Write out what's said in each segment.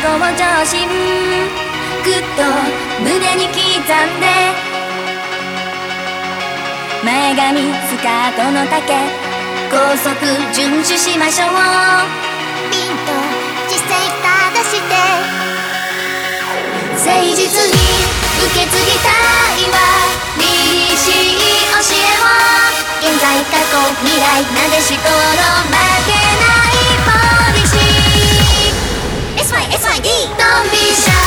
向上心ぐっと胸に刻んで前髪スカートの丈高速遵守しましょうピンと姿勢正して誠実に受け継ぎたいわ凛々しい教えを現在過去未来なでしこの負 Don't be shy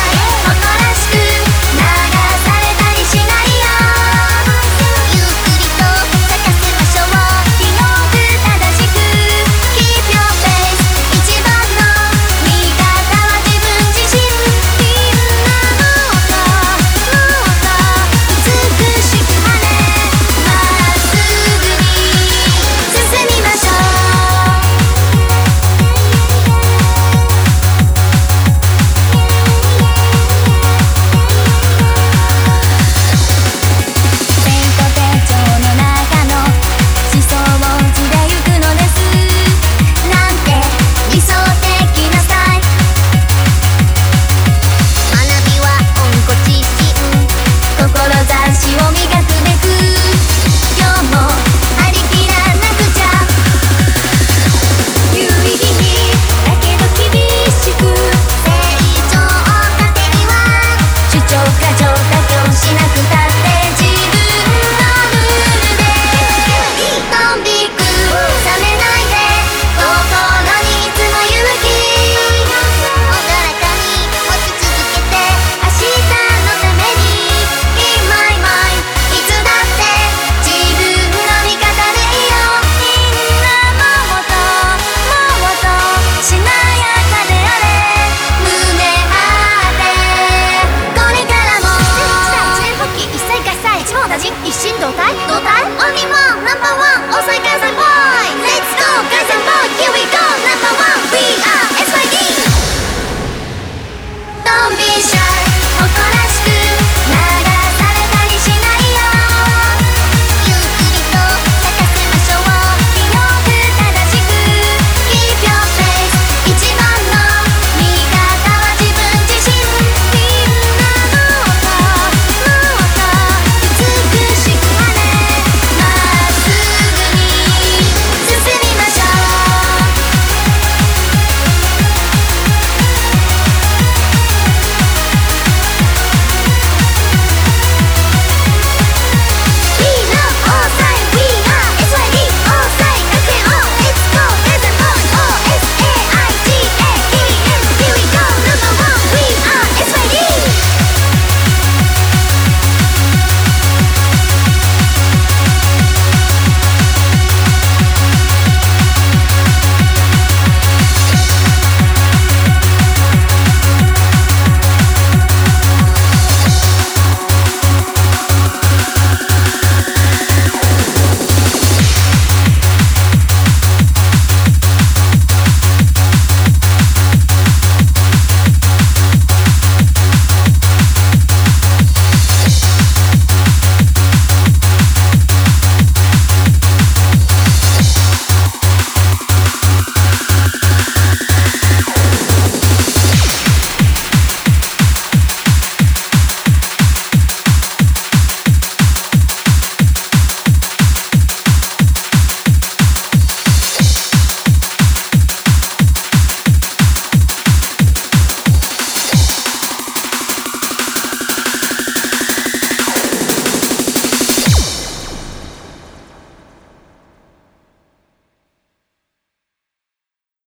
zombie